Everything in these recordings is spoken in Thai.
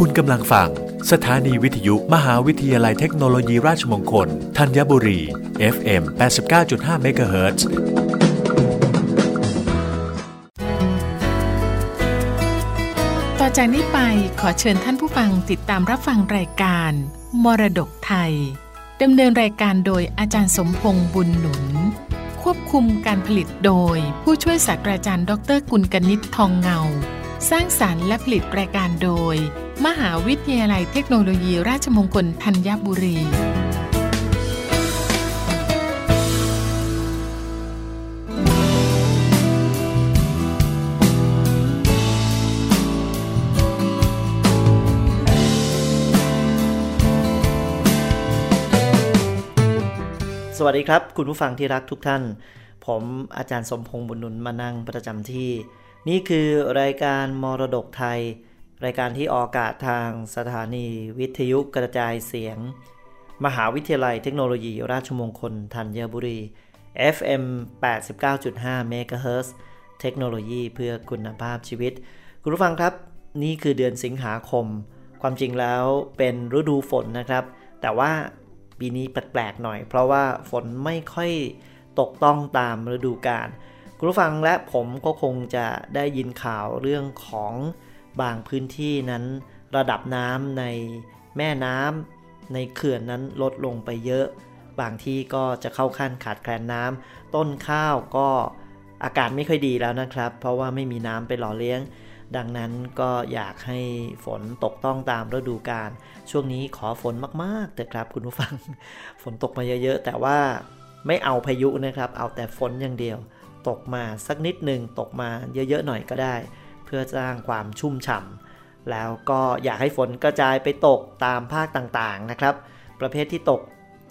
คุณกำลังฟัง สถานีวิทยุมหาวิทยาลัยเทคโนโลยีราชมงคลธัญบุรี FM 89.5เมกะเฮิรตซ์ต่อจากนี้ไปขอเชิญท่านผู้ฟังติดตามรับฟังรายการ มรดกไทยดำเนินรายการโดยอาจารย์สมพงษ์บุญหนุน ควบคุมการผลิตโดย ผู้ช่วยศาสตราจารย์ ดรกุลกนิษฐ์ทองเงา สร้างสารรค์และผลิตรายการโดย มหาวิทยาลัยเทคโนโลยีราชมงคลธัญบุรีสวัสดีครับ คุณผู้ฟังที่รักทุกท่าน ผมอาจารย์สมพงษ์บุญนุนมานั่งประจำที่ นี่คือรายการมรดกไทย รายการที่ออกอากาศทางสถานีวิทยุกระจายเสียง มหาวิทยาลัยเทคโนโลยีราชมงคลธัญบุรี FM 89.5 MHz เทคโนโลยีเพื่อคุณภาพชีวิต คุณผู้ฟังครับ นี่คือเดือนสิงหาคม ความจริงแล้วเป็นฤดูฝนนะครับ แต่ว่าปีนี้แปลกๆหน่อย เพราะว่าฝนไม่ค่อยตกต้องตามฤดูกาลคุณผู้ฟังและผมก็คงจะได้ยินข่าวเรื่องของ บางพื้นที่นั้นระดับน้ำในแม่น้ำในเขื่อนนั้นลดลงไปเยอะ บางที่ก็จะเข้าขั้นขาดแคลนน้ำต้นข้าวก็อากาศไม่ค่อยดีแล้วนะครับ เพราะว่าไม่มีน้ำไปหล่อเลี้ยง ดังนั้นก็อยากให้ฝนตกต้องตามฤดูกาลช่วงนี้ขอฝนมากๆเถอะครับคุณผู้ฟัง ฝนตกมาเยอะๆ แต่ว่าไม่เอาพายุนะครับ เอาแต่ฝนอย่างเดียว ตกมาสักนิดหนึ่งตกมาเยอะๆหน่อยก็ได้ เพื่อสร้างความชุ่มฉ่ำแล้วก็อยากให้ฝนกระจายไปตกตามภาคต่างๆนะครับ ประเภทที่ตก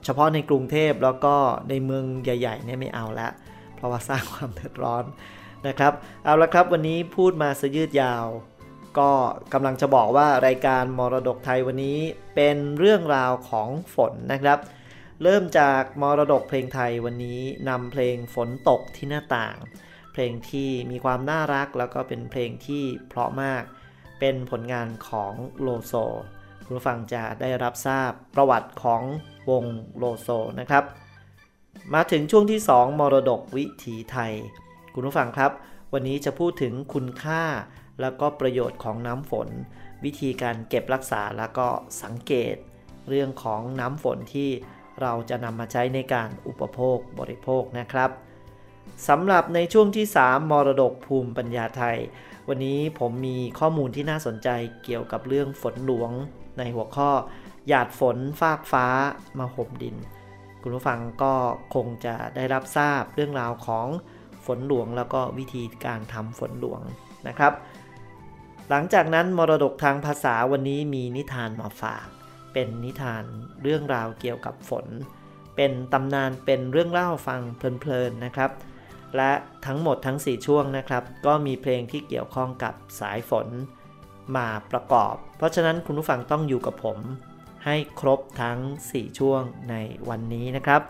เฉพาะในกรุงเทพแล้วก็ในเมืองใหญ่ๆเนี่ยไม่เอาละเพราะว่าสร้างความเดือดร้อนนะครับเอาละครับวันนี้พูดมาสยืดยาว ก็กำลังจะบอกว่ารายการมรดกไทยวันนี้เป็นเรื่องราวของฝนนะครับ เริ่มจากมรดกเพลงไทยวันนี้นำเพลงฝนตกที่หน้าต่าง เพลงที่มีความน่ารักแล้วก็เป็นเพลงที่เพราะมาก เป็นผลงานของโลโซคุณผู้ฟังจะได้รับทราบประวัติของวงโลโซนะครับ มาถึงช่วงที่ 2 มรดกวิถีไทย คุณผู้ฟังครับ วันนี้จะพูดถึงคุณค่าแล้วก็ประโยชน์ของน้ำฝน วิธีการเก็บรักษาแล้วก็สังเกต เรื่องของน้ำฝนที่เราจะนำมาใช้ในการอุปโภคบริโภคนะครับ สำหรับในช่วงที่ 3 มรดกภูมิปัญญาไทย วันนี้ผมมีข้อมูลที่น่าสนใจเกี่ยวกับเรื่องฝนหลวง ในหัวข้อ หยาดฝนฟากฟ้ามาห่มดิน คุณผู้ฟังก็คงจะได้รับทราบเรื่องราวของฝนหลวงแล้วก็วิธีการทำฝนหลวงนะครับ หลังจากนั้นมรดกทางภาษาวันนี้มีนิทานมาฝาก เป็นนิทานเรื่องราวเกี่ยวกับฝน เป็นตำนานเป็นเรื่องเล่าฟังเพลินๆนะครับ และทั้งหมดทั้ง 4 ช่วงนะครับ ก็มีเพลงที่เกี่ยวข้องกับสายฝนมาประกอบ เพราะฉะนั้นคุณผู้ฟังต้องอยู่กับผม ให้ครบทั้ง 4 ช่วงในวันนี้นะครับ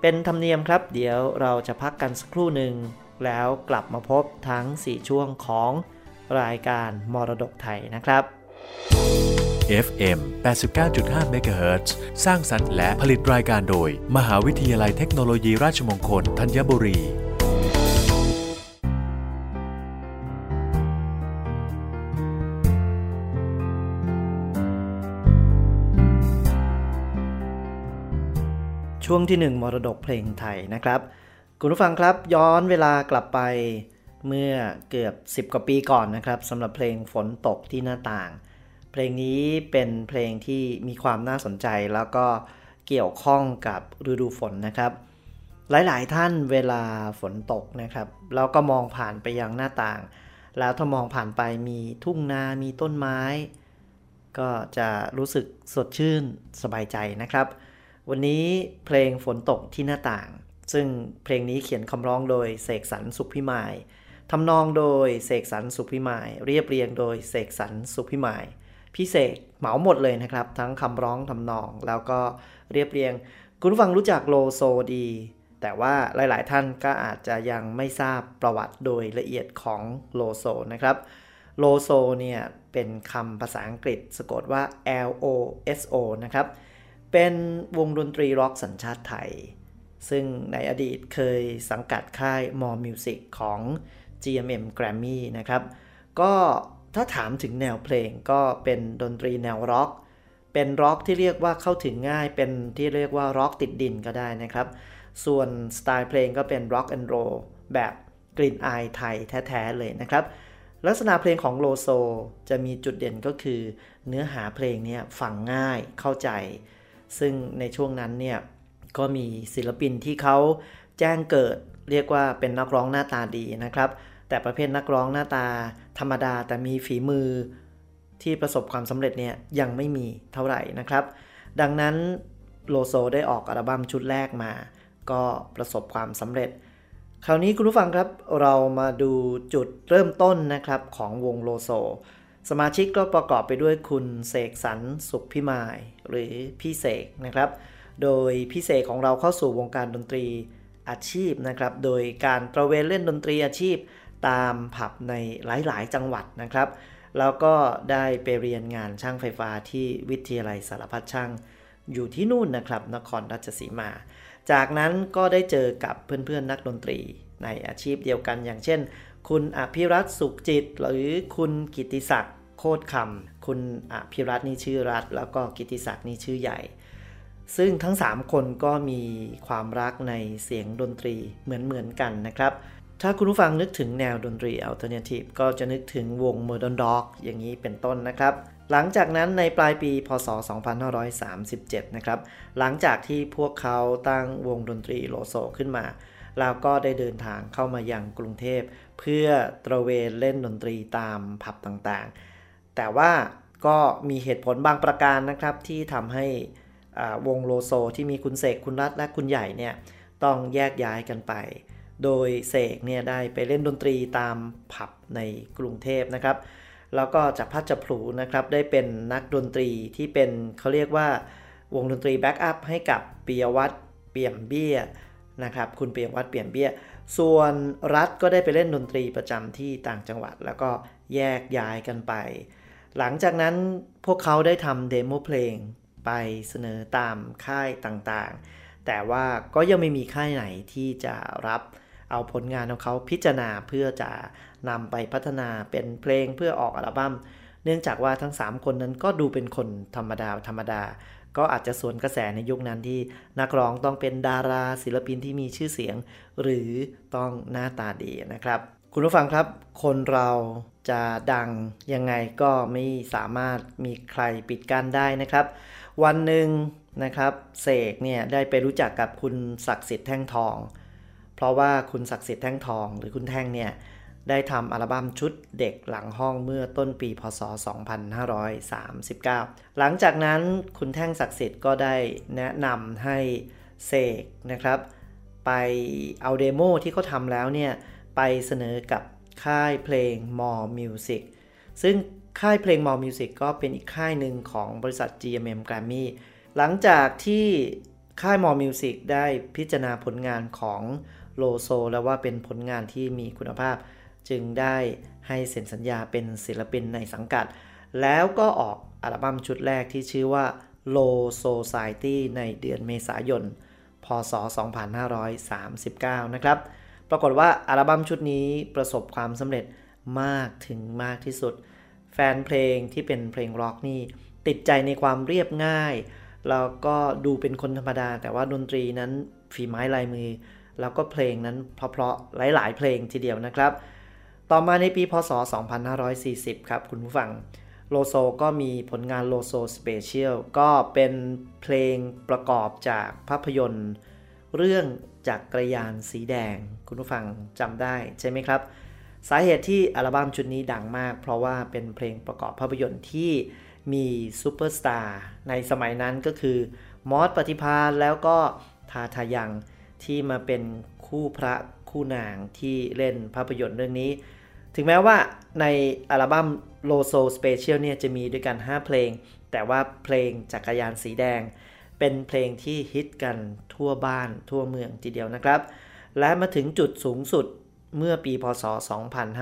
เป็นธรรมเนียมครับ เดี๋ยวเราจะพักกันสักครู่หนึ่ง แล้วกลับมาพบทั้ง 4 ช่วงของรายการมรดกไทยนะครับ FM 89.5 MHz สร้างสรรค์และผลิตรายการโดย มหาวิทยาลัยเทคโนโลยีราชมงคลธัญบุรี ช่วงที่ 1 มรดกเพลงไทยนะครับ คุณผู้ฟังครับย้อนเวลากลับไปเมื่อเกือบ 10 กว่าปีก่อนนะครับสำหรับเพลงฝนตกที่หน้าต่าง เพลงนี้เป็นเพลงที่มีความน่าสนใจแล้วก็เกี่ยวข้องกับฤดูฝนนะครับ หลายๆ ท่านเวลาฝนตกนะครับเราก็มองผ่านไปยังหน้าต่าง แล้วถ้ามองผ่านไปมีทุ่งนามีต้นไม้ ก็จะรู้สึกสดชื่นสบายใจนะครับ วันนี้เพลงฝนตกที่หน้าต่าง ซึ่งเพลงนี้เขียนคำร้องโดยเสกสรรสุขพิมายทำนองโดยเสกสรรสุขพิมาย เรียบเรียงโดยเสกสรรสุขพิมายพี่เสกเหมาหมดเลยนะครับ ทั้งคำร้องทำนองแล้วก็เรียบเรียง คุณฟังรู้จักโลโซดี แต่ว่าหลาย ๆ ท่านก็อาจจะยังไม่ทราบประวัติโดยละเอียดของโลโซนะครับโลโซเนี่ยเป็นคำภาษาอังกฤษสะกดว่า L O S O นะครับ เป็นวงดนตรีร็อกสัญชาติไทย ซึ่งในอดีตเคยสังกัดค่าย More Music ของ GMM Grammy นะครับ ก็ถ้าถามถึงแนวเพลงก็เป็นดนตรีแนวร็อก เป็นร็อกที่เรียกว่าเข้าถึงง่าย เป็นที่เรียกว่าร็อกติดดินก็ได้นะครับ ส่วนสไตล์เพลงก็เป็นร็อกแอนด์โรแบบกลิ่นอายไทยแท้ ๆ เลยนะครับ ลักษณะเพลงของโลโซจะมีจุดเด่นก็คือ เนื้อหาเพลงเนี่ยฟังง่ายเข้าใจ ซึ่งในช่วงนั้นเนี่ยก็มีศิลปินที่เขาแจ้งเกิดเรียกว่าเป็นนักร้องหน้าตาดีนะครับ แต่ประเภทนักร้องหน้าตาธรรมดาแต่มีฝีมือที่ประสบความสำเร็จเนี่ยยังไม่มีเท่าไหร่นะครับ ดังนั้นโลโซได้ออกอัลบั้มชุดแรกมา ก็ประสบความสำเร็จ คราวนี้คุณผู้ฟังครับเรามาดูจุดเริ่มต้นนะครับของวงโลโซ สมาชิกก็ประกอบไปด้วยคุณเสกสรรสุขพิมาย หรือพี่เสกนะครับ โดยพี่เสกของเราเข้าสู่วงการดนตรีอาชีพนะครับ โดยการตระเวนเล่นดนตรีอาชีพตามผับในหลาย ๆ จังหวัดนะครับ แล้วก็ได้ไปเรียนงานช่างไฟฟ้าที่วิทยาลัยสารพัดช่างอยู่ที่นู่นนะครับ นครราชสีมา จากนั้นก็ได้เจอกับเพื่อน ๆ นักดนตรีในอาชีพเดียวกัน อย่างเช่น คุณอภิรัตน์สุขจิต หรือคุณกิติศักดิ์ โคตรคำคุณอภิรัตน์นี่ชื่อรัตแล้วก็กิติศักดิ์นี่ชื่อใหญ่ ซึ่งทั้ง 3 คนก็มีความรักในเสียงดนตรีเหมือนๆกันนะครับ ถ้าคุณผู้ฟังนึกถึงแนวดนตรี alternative ก็จะนึกถึงวง Modern Dog อย่างนี้เป็นต้นนะครับ หลังจากนั้นในปลายปี พศ 2537 นะครับ หลังจากที่พวกเขาตั้งวงดนตรีโลโซขึ้นมาแล้วก็ได้เดินทางเข้ามายังกรุงเทพ เพื่อตระเวนเล่นดนตรีตามผับต่างๆ แต่ว่าก็มีเหตุผลบางประการนะครับที่ทำให้วงโลโซที่มีคุณเสกคุณรัตและคุณใหญ่เนี่ยต้องแยกย้ายกันไป โดยเสกเนี่ยได้ไปเล่นดนตรีตามผับในกรุงเทพนะครับ แล้วก็จะพัดจะผูนะครับได้เป็นนักดนตรีที่เป็นเขาเรียกว่าวงดนตรีแบ็กอัพให้กับเปียวัตรเปี่ยมเบี้ยนะครับคุณเปียวัตรเปี่ยมเบี้ย ส่วนรัฐก็ได้ไปเล่นดนตรีประจำที่ต่างจังหวัด แล้วก็แยกย้ายกันไป หลังจากนั้นพวกเขาได้ทำเดโมเพลงไปเสนอตามค่ายต่างๆ แต่ว่าก็ยังไม่มีค่ายไหนที่จะรับเอาผลงานของเขาพิจารณาเพื่อจะนำไปพัฒนาเป็นเพลงเพื่อออกอัลบั้ม เนื่องจากว่าทั้ง 3 คนนั้นก็ดูเป็นคนธรรมดาธรรมดา ก็อาจจะสวนกระแสในยุคนั้นที่นักร้องต้องเป็นดาราศิลปินที่มีชื่อเสียง หรือต้องหน้าตาดีนะครับ คุณผู้ฟังครับ คนเราจะดังยังไงก็ไม่สามารถมีใครปิดกั้นได้นะครับ วันหนึ่งนะครับเสกเนี่ยได้ไปรู้จักกับคุณศักดิ์สิทธิ์แท่งทอง เพราะว่าคุณศักดิ์สิทธิ์แท่งทอง หรือคุณแท่งเนี่ยได้ทำอัลบั้มชุดเด็กหลังห้องเมื่อต้นปีพศ 2539 หลังจากนั้นคุณแท่งศักดิ์สิทธิ์ก็ได้แนะนำให้เสกนะครับ ไปเอาเดโมที่เขาทำแล้วเนี่ย ไปเสนอกับค่ายเพลง More Music ซึ่งค่ายเพลง More Music ก็เป็นอีกค่ายหนึ่งของบริษัท GMM Grammy หลังจากที่ค่าย More Music ได้พิจารณาผลงานของโลโซ แล้วว่าเป็นผลงานที่มีคุณภาพ จึงได้ให้เซ็นสัญญาเป็นศิลปินในสังกัด แล้วก็ออกอัลบั้มชุดแรกที่ชื่อว่า Low Society ในเดือนเมษายน พศ 2539 นะครับ ปรากฏว่าอัลบั้มชุดนี้ประสบความสำเร็จมากถึงมากที่สุด แฟนเพลงที่เป็นเพลงร็อกนี่ ติดใจในความเรียบง่าย แล้วก็ดูเป็นคนธรรมดา แต่ว่าดนตรีนั้นฝีไม้ลายมือ แล้วก็เพลงนั้นเพราะๆหลาย ๆ เพลงทีเดียวนะครับ ต่อมาในปีพศ 2540 ครับคุณผู้ฟังโลโซก็มีผลงานโลโซ Special ก็เป็นเพลงประกอบจากภาพยนตร์ เรื่อง จากกระยานสีแดง คุณผู้ฟังจำได้ใช่ไหมครับ สาเหตุที่อัลบั้มชุดนี้ดังมาก เพราะว่าเป็นเพลงประกอบภาพยนตร์ที่มีซูเปอร์สตาร์ในสมัยนั้นก็คือมอสปฏิภาณแล้วก็ทาทายังที่มาเป็นคู่พระคู่นางที่เล่นภาพยนตร์เรื่องนี้ ถึงแม้ว่าในอัลบั้มโลโซ Special เนี่ยจะมีด้วยกัน 5 เพลง แต่ว่าเพลงจักรยานสีแดง เป็นเพลงที่ฮิตกันทั่วบ้านทั่วเมืองทีเดียวนะครับ และมาถึงจุดสูงสุดเมื่อปีพศ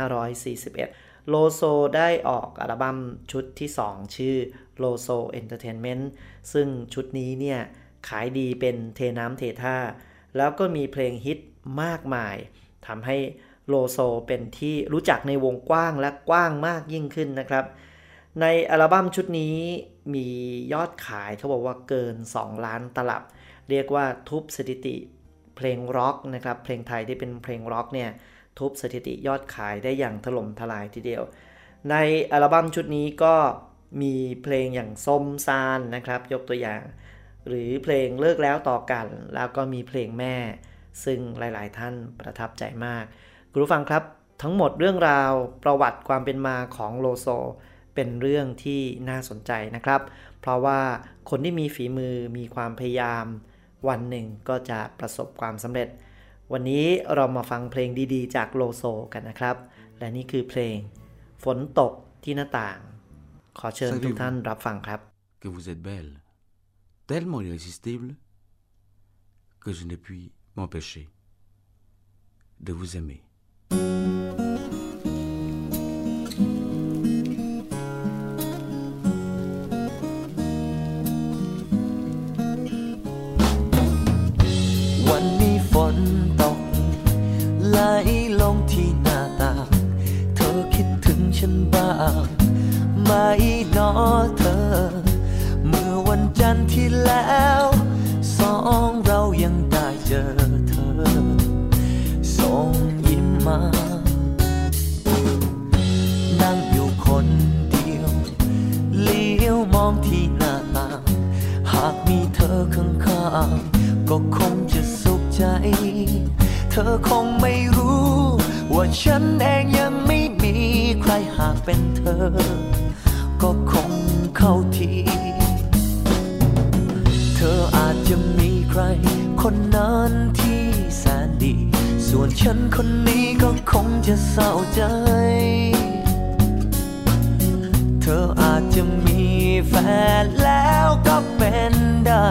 2541 โลโซได้ออกอัลบั้มชุดที่ 2 ชื่อโลโซ Entertainment ซึ่งชุดนี้เนี่ย ขายดีเป็นเทน้ำเทท่า แล้วก็มีเพลงฮิตมากมายทำให้โลโซเป็นที่รู้จักในวงกว้างและกว้างมากยิ่งขึ้นนะครับ ในอัลบั้มชุดนี้มียอดขายเขาบอกว่าเกิน 2 ล้านตลับ เรียกว่าทุบสถิติเพลงร็อกนะครับเพลงไทยที่เป็นเพลงร็อกเนี่ยทุบสถิติยอดขายได้อย่างถล่มทลายทีเดียว ในอัลบั้มชุดนี้ก็มีเพลงอย่างส้มซานนะครับ ยกตัวอย่าง หรือเพลงเลิกแล้วต่อกัน แล้วก็มีเพลงแม่ ซึ่งหลาย ๆ ท่านประทับใจมาก คุณผู้ฟังครับทั้งหมดเรื่องราวประวัติความเป็นมาของโลโซ เป็นเรื่องที่น่าสนใจนะครับ เพราะว่าคนที่มีฝีมือมีความพยายาม วันหนึ่งก็จะประสบความสำเร็จ วันนี้เรามาฟังเพลงดีๆ จากโลโซกันนะครับ และนี่คือเพลง ฝนตกที่หน้าต่าง ขอเชิญทุกท่านรับฟังครับ que vous êtes belle, tellement irrésistible, que je n'ai pu m'empêcher de vous aimer. อเธอ เมื่อวันจันทร์ที่แล้ว สองเรายังได้เจอเธอ ส่งยิ้มมา นั่งอยู่คนเดียว เลี้ยวมองที่หน้าต่าง หากมีเธอข้างๆ ก็คงจะสุขใจ เธอคงไม่รู้ ว่าฉันเองยังไม่มีใครหากเป็นเธอ ก็คงเข้าที เธออาจจะมีใคร คนนั้นที่แสนดี ส่วนฉันคนนี้ก็คงจะเศร้าใจ เธออาจจะมีแฟนแล้วก็เป็นได้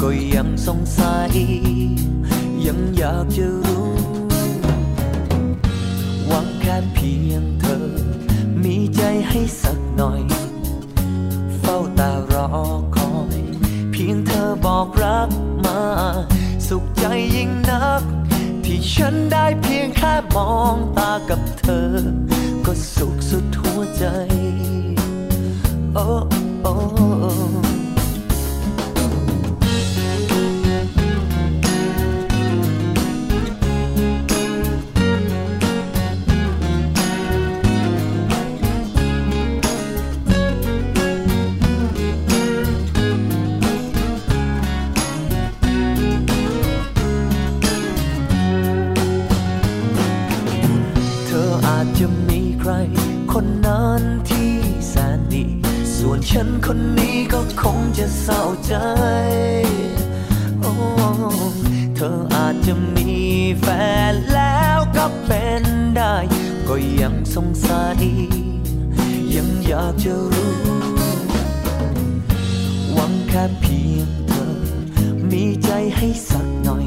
ก็ยังสงสัย ยังอยากจะรู้หวังแค่เพียงเธอ มีใจให้สักหน่อย อคอย เพียงเธอบอกรักมา สุขใจยิ่งนัก ที่ฉันได้เพียงแค่มองตากับเธอ ก็สุขสุดหัวใจ โอ้โอ้ มีแฟนแล้วก็เป็นได้ ก็ยังสงสัย ยังอยากจะรู้ หวังแค่เพียงเธอ มีใจให้สักหน่อย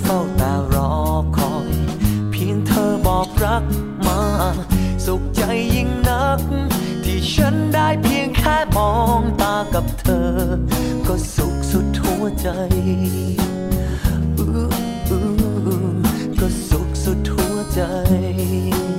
เฝ้าตารอคอย เพียงเธอบอกรักมา สุขใจยิ่งนัก ที่ฉันได้เพียงแค่มองตากับเธอ ก็สุขสุดหัวใจ ใจ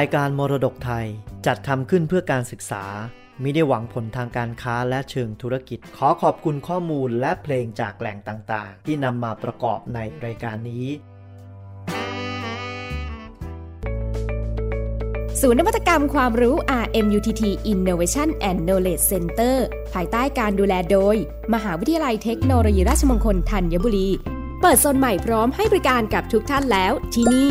ายการมรดกไทยจัดทำขึ้นเพื่อการศึกษาไมิได้หวังผลทางการค้าและเชิงธุรกิจ ขอขอบคุณข้อมูลและเพลงจากแหล่งต่างๆ ที่นำมาประกอบในรายการนี้ ศูนย์นวัตกรรมความรู้ RMUTT Innovation and Knowledge Center ภายใต้การดูแลโดย มหาวิทยาลัยเทคโนโลยีราชมงคลธัญบุรี เปิดโซนใหม่พร้อมให้บริการกับทุกท่านแล้วที่นี่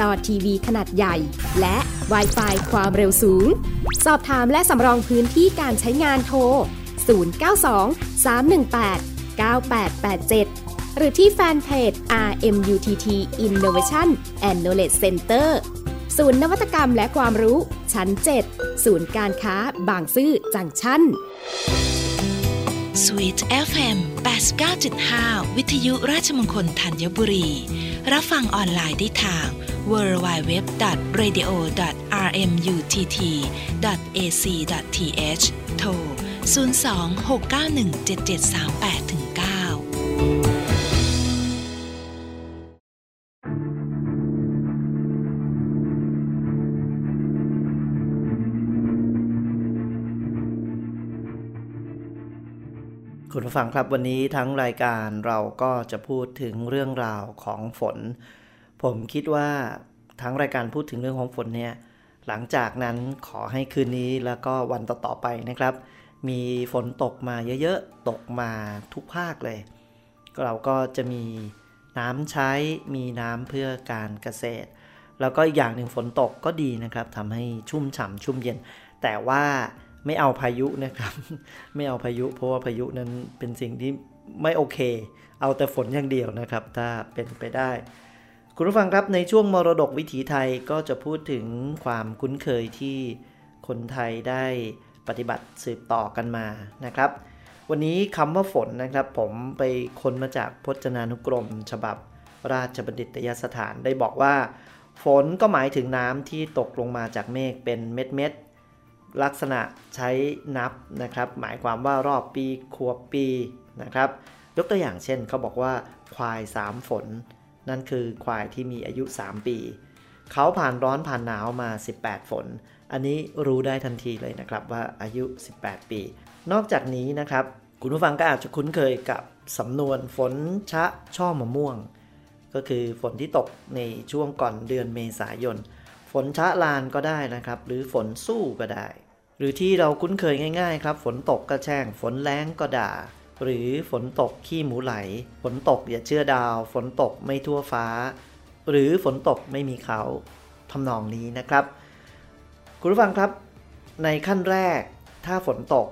จอทีวีขนาดใหญ่ และ w i ไฟความเร็วสูง สอบถามและสำรองพื้นที่การใช้งานโทร 092 318 9887 หรือที่แฟนเพจ RMUTT Innovation and Knowledge Center ศูนย์นวัตกรรมและความรู้ ชั้น 7 ศูนย์การค้าบางซื่อจังชั้น Sweet FM 89.5 วิทยุราชมงคลธัญบุรี รับฟังออนไลน์ได้ทาง www.radio.rmutt.ac.th โทร 02-691-7738-9คุณผู้ฟังครับวันนี้ทั้งรายการเราก็จะพูดถึงเรื่องราวของฝน ผมคิดว่าทั้งรายการพูดถึงเรื่องของฝนเนี่ยหลังจากนั้นขอให้คืนนี้แล้วก็วันต่อๆไปนะครับ มีฝนตกมาเยอะๆ ตกมาทุกภาคเลย เราก็จะมีน้ำใช้มีน้ำเพื่อการเกษตร แล้วก็อีกอย่างหนึ่งฝนตกก็ดีนะครับทำให้ชุ่มฉ่ำชุ่มเย็น แต่ว่าไม่เอาพายุนะครับ ไม่เอาพายุ เพราะว่าพายุนั้นเป็นสิ่งที่ไม่โอเค เอาแต่ฝนอย่างเดียวนะครับ ถ้าเป็นไปได้ คุณผู้ฟังครับในช่วงมรดกวิถีไทยก็จะพูดถึงความคุ้นเคยที่คนไทยได้ปฏิบัติสืบต่อกันมานะครับ วันนี้คำว่าฝนนะครับ ผมไปค้นมาจากพจนานุกรม ฉบับราชบัณฑิตยสถานได้บอกว่า ฝนก็หมายถึงน้ำที่ตกลงมาจากเมฆเป็นเม็ดเม็ดๆลักษณะใช้นับนะครับ หมายความว่ารอบปีขวบปีนะครับ ยกตัวอย่างเช่นเขาบอกว่าควายสามฝน นั่นคือควายที่มีอายุ 3 ปี เขาผ่านร้อนผ่านหนาวมา 18 ฝน อันนี้รู้ได้ทันทีเลยนะครับว่าอายุ 18 ปี นอกจากนี้นะครับ คุณผู้ฟังก็อาจจะคุ้นเคยกับสำนวนฝนชะช่อมะม่วง ก็คือฝนที่ตกในช่วงก่อนเดือนเมษายน ฝนชะลานก็ได้นะครับ หรือฝนสู้ก็ได้ หรือที่เราคุ้นเคยง่าย ๆ ครับ ฝนตกก็แช่ง ฝนแรงก็ด่า หรือฝนตกขี้หมูไหล ฝนตกอย่าเชื่อดาว ฝนตกไม่ทั่วฟ้า หรือฝนตกไม่มีเขาทำนองนี้นะครับ คุณผู้ฟังครับในขั้นแรกถ้าฝนตก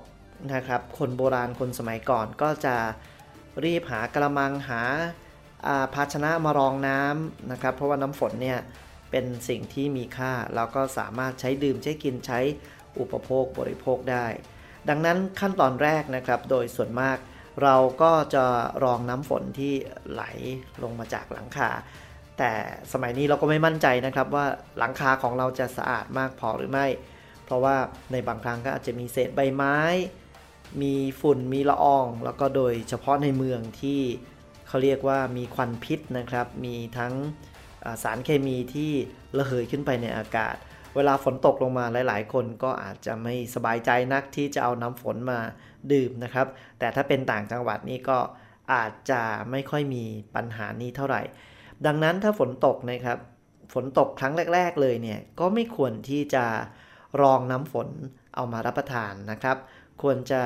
นะครับคนโบราณคนสมัยก่อนก็จะรีบหากระมังหาาภาชนะมารองน้ำนะครับ เพราะว่าน้ำฝนเนี่ยเป็นสิ่งที่มีค่าแล้วก็สามารถใช้ดื่มใช้กินใช้อุปโภคบริโภคได้ ดังนั้นขั้นตอนแรกนะครับ โดยส่วนมาก เราก็จะรองน้ำฝนที่ไหลลงมาจากหลังคา แต่สมัยนี้เราก็ไม่มั่นใจนะครับว่าหลังคาของเราจะสะอาดมากพอหรือไม่ เพราะว่าในบางครั้งก็อาจจะมีเศษใบไม้ มีฝุ่นมีละออง แล้วก็โดยเฉพาะในเมืองที่เขาเรียกว่ามีควันพิษนะครับ มีทั้งสารเคมีที่ระเหยขึ้นไปในอากาศ เวลาฝนตกลงมาหลาย ๆ คนก็อาจจะไม่สบายใจนักที่จะเอาน้ำฝนมา ดื่มนะครับ แต่ถ้าเป็นต่างจังหวัดนี่ก็อาจจะไม่ค่อยมีปัญหานี้เท่าไหร่ ดังนั้นถ้าฝนตกนะครับ ฝนตกครั้งแรก ๆ เลยเนี่ยก็ไม่ควรที่จะรองน้ำฝนเอามารับประทานนะครับ ควรจะ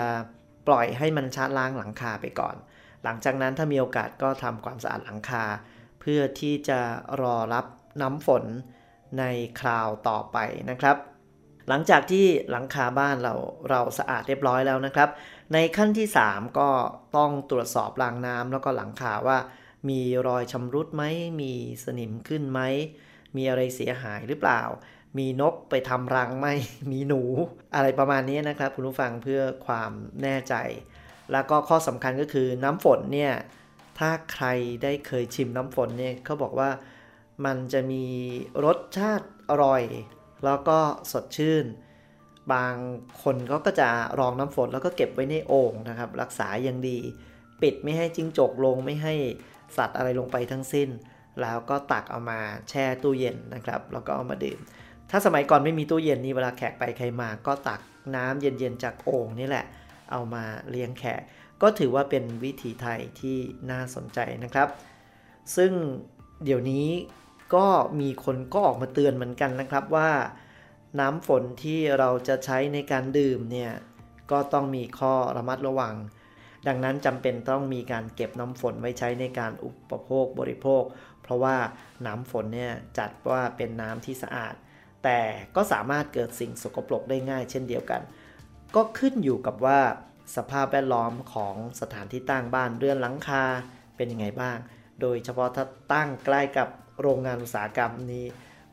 ปล่อยให้มันชะล้างหลังคาไปก่อน หลังจากนั้นถ้ามีโอกาสก็ทำความสะอาดหลังคา เพื่อที่จะรอรับน้ำฝนในคราวต่อไปนะครับ หลังจากที่หลังคาบ้านเราเราสะอาดเรียบร้อยแล้วนะครับ ในขั้นที่ 3 ก็ต้องตรวจสอบรางน้ำแล้วก็หลังคาว่า มีรอยชำรุดไหม มีสนิมขึ้นไหม มีอะไรเสียหายหรือเปล่า มีนกไปทำรังไหม มีหนู อะไรประมาณนี้นะครับ คุณผู้ฟังเพื่อความแน่ใจ แล้วก็ข้อสำคัญก็คือน้ำฝนเนี่ย ถ้าใครได้เคยชิมน้ำฝนเนี่ยเขาบอกว่ามันจะมีรสชาติอร่อย แล้วก็สดชื่น บางคนเขาก็จะรองน้ำฝนแล้วก็เก็บไว้ในโอ่งนะครับ รักษาอย่างดี ปิดไม่ให้จิ้งจกลงไม่ให้สัตว์อะไรลงไปทั้งสิ้น แล้วก็ตักเอามาแช่ตู้เย็นนะครับ แล้วก็เอามาดื่ม ถ้าสมัยก่อนไม่มีตู้เย็นนี่เวลาแขกไปใครมา ก็ตักน้ำเย็นๆจากโอ่งนี่แหละ เอามาเลี้ยงแขก ก็ถือว่าเป็นวิถีไทยที่น่าสนใจนะครับ ซึ่งเดี๋ยวนี้ ก็มีคนก็ออกมาเตือนเหมือนกันนะครับว่า น้ำฝนที่เราจะใช้ในการดื่มเนี่ยก็ต้องมีข้อระมัดระวัง ดังนั้นจำเป็นต้องมีการเก็บน้ำฝนไว้ใช้ในการอุปโภคบริโภค เพราะว่าน้ำฝนเนี่ยจัดว่าเป็นน้ำที่สะอาด แต่ก็สามารถเกิดสิ่งสกปรกได้ง่ายเช่นเดียวกัน ก็ขึ้นอยู่กับว่าสภาพแวดล้อมของสถานที่ตั้งบ้านเรือนหลังคาเป็นยังไงบ้าง โดยเฉพาะถ้าตั้งใกล้กับ โรงงานอุตสาหกรรมนี้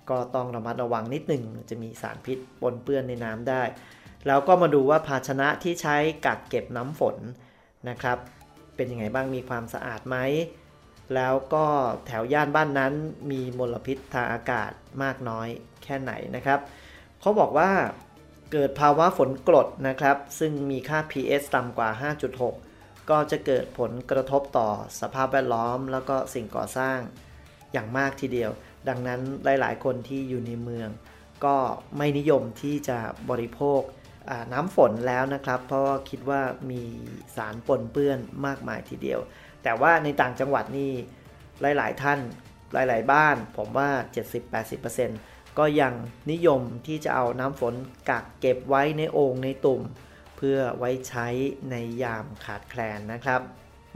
ก็ต้องระมัดระวังนิดหนึ่งจะมีสารพิษปนเปื้อนในน้ำได้ แล้วก็มาดูว่าภาชนะที่ใช้กักเก็บน้ำฝนนะครับ เป็นยังไงบ้างมีความสะอาดไหมแล้วก็แถวย่านบ้านนั้นมีมลพิษทางอากาศมากน้อยแค่ไหนนะครับเขาบอกว่าเกิดภาวะฝนกรดนะครับ ซึ่งมีค่า pH ต่ำกว่า 5.6 ก็จะเกิดผลกระทบต่อสภาพแวดล้อม แล้วก็สิ่งก่อสร้าง อย่างมากทีเดียว ดังนั้นหลาย ๆ คนที่อยู่ในเมือง ก็ไม่นิยมที่จะบริโภคน้ำฝนแล้วนะครับ เพราะคิดว่ามีสารปนเปื้อนมากมายทีเดียว แต่ว่าในต่างจังหวัดนี่หลาย ๆ ท่านหลาย ๆ บ้าน ผมว่า 70-80%ก็ยังนิยมที่จะเอาน้ำฝนกักเก็บไว้ในโอ่งในตุ่ม เพื่อไว้ใช้ในยามขาดแคลนนะครับ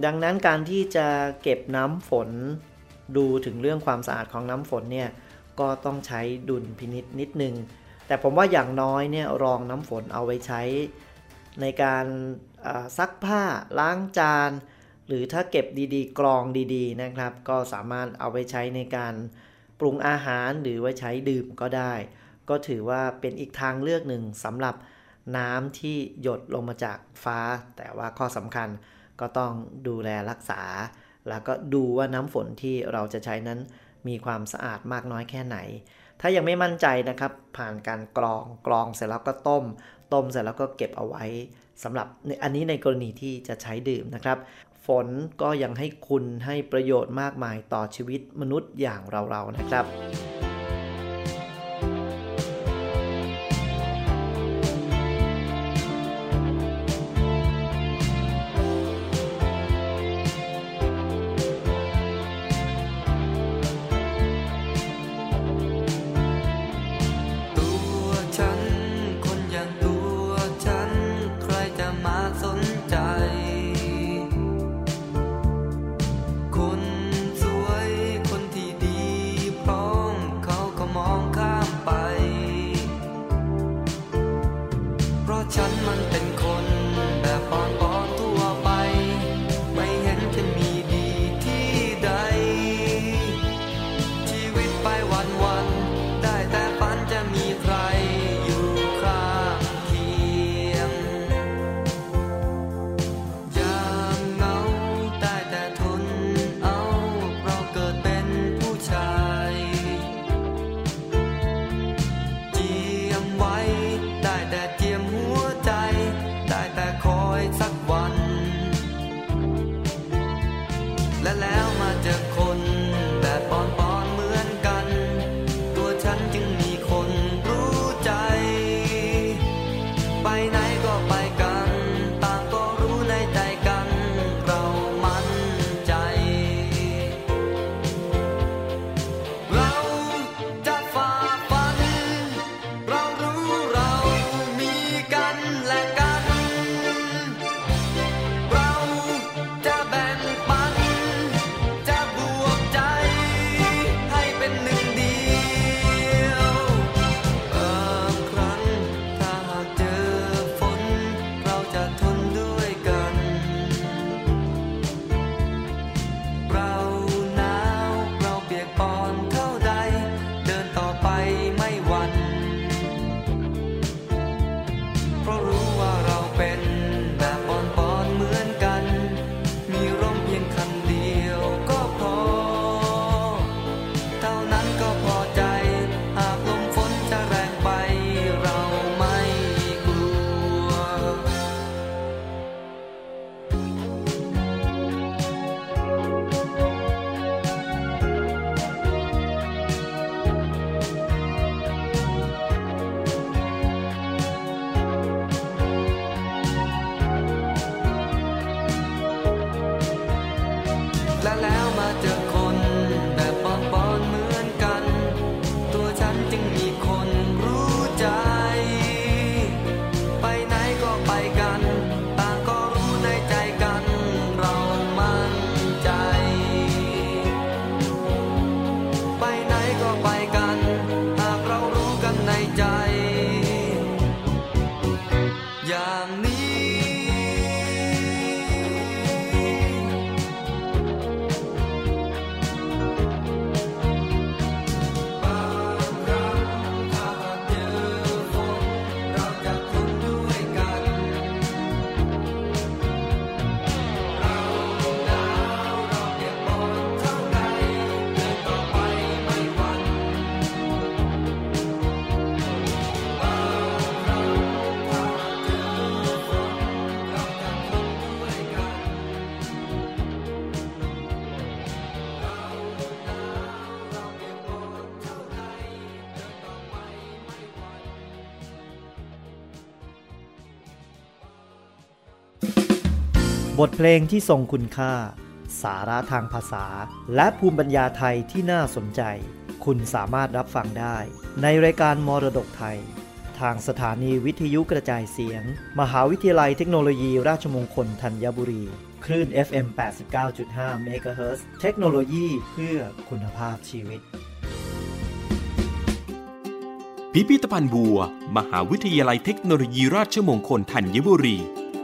ดังนั้นการที่จะเก็บน้ำฝน ดูถึงเรื่องความสะอาดของน้ำฝนเนี่ยก็ต้องใช้ดุลพินิษนิดนึง แต่ผมว่าอย่างน้อยเนี่ยรองน้ำฝนเอาไว้ใช้ในการซักผ้าล้างจาน หรือถ้าเก็บดีๆ กรองดีๆนะครับ ก็สามารถเอาไว้ใช้ในการปรุงอาหารหรือไว้ใช้ดื่มก็ได้ ก็ถือว่าเป็นอีกทางเลือกหนึ่งสำหรับน้ำที่หยดลงมาจากฟ้า แต่ว่าข้อสำคัญก็ต้องดูแลรักษา แล้วก็ดูว่าน้ำฝนที่เราจะใช้นั้นมีความสะอาดมากน้อยแค่ไหน ถ้ายังไม่มั่นใจนะครับ ผ่านการกรองกรองเสร็จแล้วก็ต้ม ต้มเสร็จแล้วก็เก็บเอาไว้สำหรับอันนี้ในกรณีที่จะใช้ดื่มนะครับ ฝนก็ยังให้คุณให้ประโยชน์มากมายต่อชีวิตมนุษย์อย่างเราๆนะครับ ลงที่ทรงคุณค่า สาระทางภาษา และภูมิปัญญาไทยที่น่าสนใจ คุณสามารถรับฟังได้ ในรายการมรดกไทย ทางสถานีวิทยุกระจายเสียง มหาวิทยาลัยเทคโนโลยีราชมงคลธัญบุรี คลื่น FM 89.5 MHz เทคโนโลยีเพื่อคุณภาพชีวิต พิพิธภัณฑ์บัว มหาวิทยาลัยเทคโนโลยีราชมงคลธัญบุรี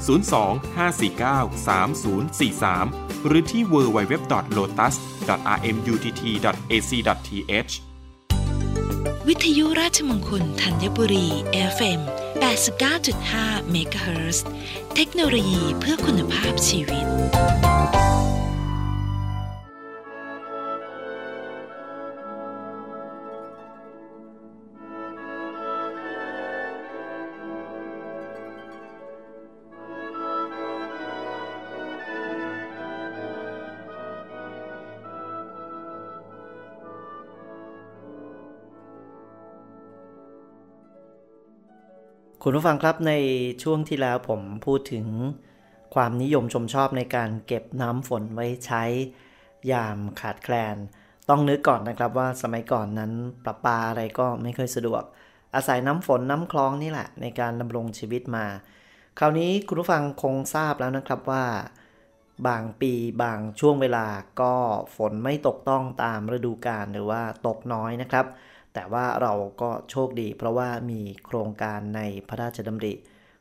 02-549-3043 หรือที่ www.lotus.rmutt.ac.th วิทยุราชมงคลธัญบุรี FM 89.5 MHz เทคโนโลยีเพื่อคุณภาพชีวิต คุณผู้ฟังครับในช่วงที่แล้วผมพูดถึงความนิยมชมชอบในการเก็บน้ำฝนไว้ใช้ยามขาดแคลน ต้องนึกก่อนนะครับว่าสมัยก่อนนั้นประปาอะไรก็ไม่ค่อยสะดวก อาศัยน้ำฝนน้ำคลองนี่แหละ ในการดำรงชีวิตมา คราวนี้คุณผู้ฟังคงทราบแล้วนะครับว่า บางปีบางช่วงเวลาก็ฝนไม่ตกต้องตามฤดูกาลหรือว่าตกน้อยนะครับ แต่ว่าเราก็โชคดีเพราะว่ามีโครงการในพระราชดำริ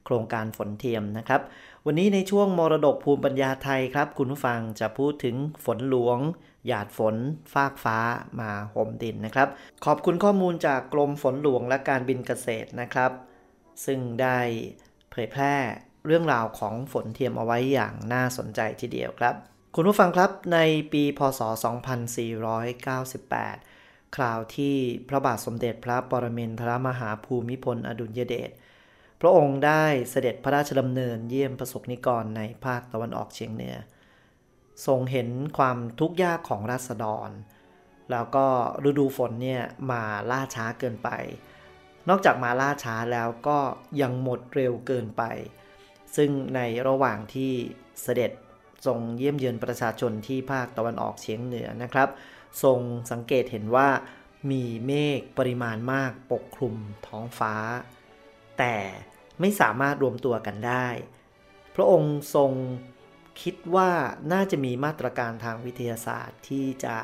โครงการฝนเทียมนะครับ วันนี้ในช่วงมรดกภูมิปัญญาไทยครับ คุณผู้ฟังจะพูดถึงฝนหลวง หยาดฝน ฟากฟ้ามาห่มดินนะครับ ขอบคุณข้อมูลจากกรมฝนหลวงและการบินเกษตรนะครับ ซึ่งได้เผยแพร่เรื่องราวของฝนเทียมเอาไว้อย่างน่าสนใจทีเดียวครับ คุณผู้ฟังครับในปีพศ 2498 คราวที่พระบาทสมเด็จพระปรมินทรมหาภูมิพลอดุลยเดชพระองค์ได้เสด็จพระราชดำเนินเยี่ยมประสบนิกรในภาคตะวันออกเฉียงเหนือ ทรงเห็นความทุกข์ยากของราษฎร แล้วก็ฤดูฝนเนี่ยมาล่าช้าเกินไป นอกจากมาล่าช้าแล้วก็ยังหมดเร็วเกินไป ซึ่งในระหว่างที่เสด็จทรงเยี่ยมเยือนประชาชนที่ภาคตะวันออกเฉียงเหนือนะครับ ทรงสังเกตเห็นว่ามีเมฆปริมาณมากปกคลุมท้องฟ้า แต่ไม่สามารถรวมตัวกันได้ พระองค์ทรงคิดว่าน่าจะมีมาตรการทางวิทยาศาสตร์ที่จะ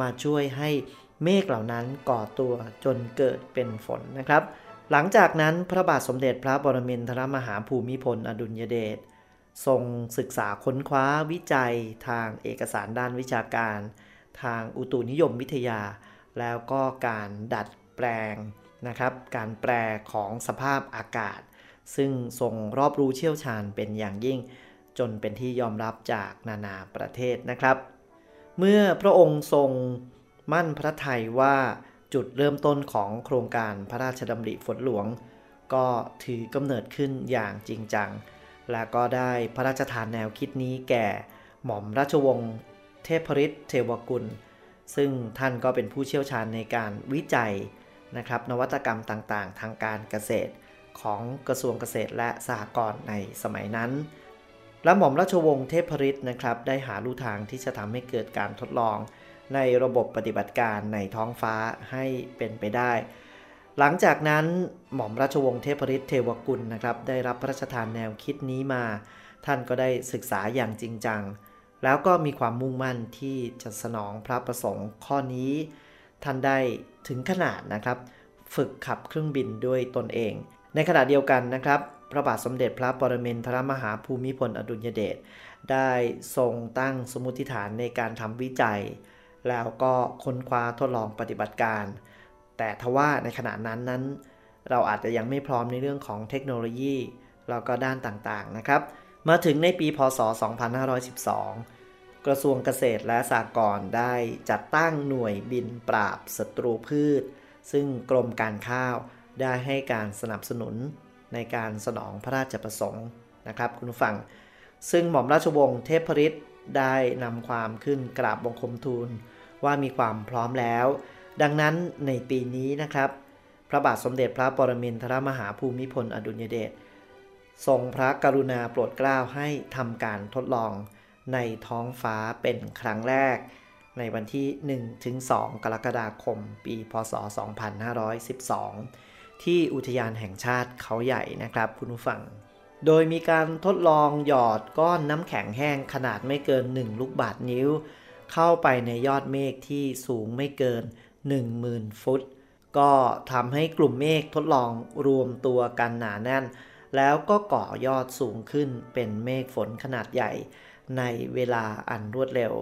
มาช่วยให้เมฆเหล่านั้นก่อตัวจนเกิดเป็นฝนนะครับ หลังจากนั้นพระบาทสมเด็จพระบรมินทรมหาภูมิพลอดุลยเดชทรงศึกษาค้นคว้าวิจัยทางเอกสารด้านวิชาการ ทางอุตุนิยมวิทยา แล้วก็การดัดแปลงนะครับ การแปลของสภาพอากาศ ซึ่งทรงรอบรู้เชี่ยวชาญเป็นอย่างยิ่ง จนเป็นที่ยอมรับจากนานาประเทศนะครับ เมื่อพระองค์ทรงมั่นพระทัยว่าจุดเริ่มต้นของโครงการพระราชดำริฝนหลวง ก็ถือกำเนิดขึ้นอย่างจริงจัง และก็ได้พระราชทานแนวคิดนี้แก่หม่อมราชวงศ์ เทพฤทธิ์เทวกุล ซึ่งท่านก็เป็นผู้เชี่ยวชาญในการวิจัยนะครับนวัตกรรมต่างๆ ทางการเกษตรของกระทรวงเกษตรและสหกรณ์ในสมัยนั้น และหม่อมราชวงศ์เทพฤทธิ์นะครับได้หาลู่ทางที่จะทำให้เกิดการทดลอง ในระบบปฏิบัติการในท้องฟ้าให้เป็นไปได้ หลังจากนั้นหม่อมราชวงศ์เทพฤทธิ์เทวกุลนะครับได้รับพระราชทานแนวคิดนี้มา ท่านก็ได้ศึกษาอย่างจริงจัง แล้วก็มีความมุ่งมั่นที่จะสนองพระประสงค์ข้อนี้ ท่านได้ถึงขนาดนะครับ ฝึกขับเครื่องบินด้วยตนเอง ในขณะเดียวกันนะครับ พระบาทสมเด็จพระปรมินทรมหาภูมิพลอดุลยเดชได้ทรงตั้งสมมติฐานในการทำวิจัย แล้วก็ค้นคว้าทดลองปฏิบัติการ แต่ทว่าในขณะนั้นนั้น เราอาจจะยังไม่พร้อมในเรื่องของเทคโนโลยีแล้วก็ด้านต่างๆนะครับ มาถึงในปีพศ 2512 กระทรวงเกษตรและสหกรณ์ได้จัดตั้งหน่วยบินปราบศัตรูพืช ซึ่งกรมการข้าวได้ให้การสนับสนุนในการสนองพระราชประสงค์นะครับคุณผู้ฟัง ซึ่งหม่อมราชวงศ์เทพฤทธิ์ได้นำความขึ้นกราบบังคมทูลว่ามีความพร้อมแล้ว ดังนั้นในปีนี้นะครับ พระบาทสมเด็จพระปรมินทรมหาภูมิพลอดุลยเดช ทรงพระกรุณาโปรดเกล้าให้ทำการทดลองในท้องฟ้าเป็นครั้งแรก ในวันที่ 1-2 กรกฎาคม ปี พศ 2512 ที่อุทยานแห่งชาติเขาใหญ่นะครับคุณผู้ฟัง โดยมีการทดลองหยอดก้อนน้ำแข็งแห้งขนาดไม่เกิน 1 ลูกบาทนิ้ว เข้าไปในยอดเมฆที่สูงไม่เกิน 10,000 ฟุต ก็ทำให้กลุ่มเมฆทดลองรวมตัวกันหนาแน่น แล้วก็ก่อยอดสูงขึ้นเป็นเมฆฝนขนาดใหญ่ในเวลาอันรวดเร็ว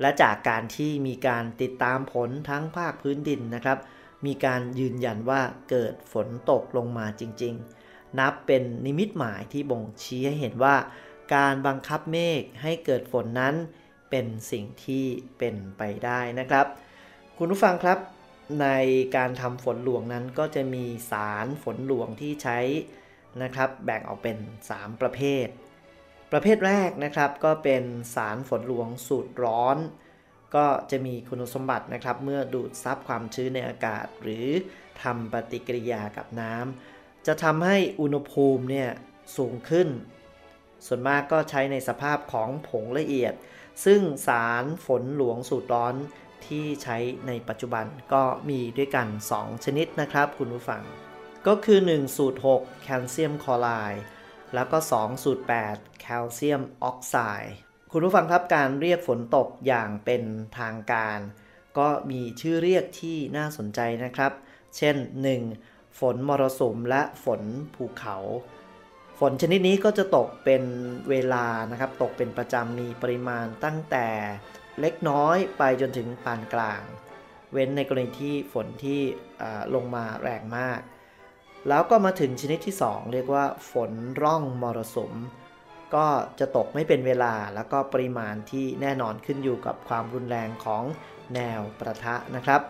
และจากการที่มีการติดตามผลทั้งภาคพื้นดินนะครับ มีการยืนยันว่าเกิดฝนตกลงมาจริง ๆ นับเป็นนิมิตหมายที่บ่งชี้ให้เห็นว่า การบังคับเมฆให้เกิดฝนนั้น เป็นสิ่งที่เป็นไปได้นะครับ คุณผู้ฟังครับ ในการทำฝนหลวงนั้นก็จะมีสารฝนหลวงที่ใช้ นะครับ แบ่งออกเป็น 3 ประเภท ประเภทแรกนะครับก็เป็นสารฝนหลวงสูตรร้อน ก็จะมีคุณสมบัตินะครับ เมื่อดูดซับความชื้นในอากาศ หรือทำปฏิกิริยากับน้ำจะทำให้อุณหภูมิเนี่ยสูงขึ้น ส่วนมากก็ใช้ในสภาพของผงละเอียด ซึ่งสารฝนหลวงสูตรร้อนที่ใช้ในปัจจุบันก็มีด้วยกัน 2 ชนิดนะครับคุณผู้ฟัง ก็คือ1สูตร6แคลเซียมคลอไรด์แล้วก็2สูตร8แคลเซียมออกไซด์คุณผู้ฟังครับการเรียกฝนตกอย่างเป็นทางการ ก็มีชื่อเรียกที่น่าสนใจนะครับ เช่น 1. ฝนมรสุมและฝนภูเขา ฝนชนิดนี้ก็จะตกเป็นเวลานะครับ ตกเป็นประจำมีปริมาณตั้งแต่เล็กน้อยไปจนถึงปานกลาง เว้นในกรณีที่ฝนที่ลงมาแรงมาก แล้วก็มาถึงชนิดที่ 2 เรียกว่า ฝนร่องมรสุม ก็จะตกไม่เป็นเวลาแล้วก็ปริมาณที่แน่นอนขึ้นอยู่กับความรุนแรงของแนวประทะนะครับ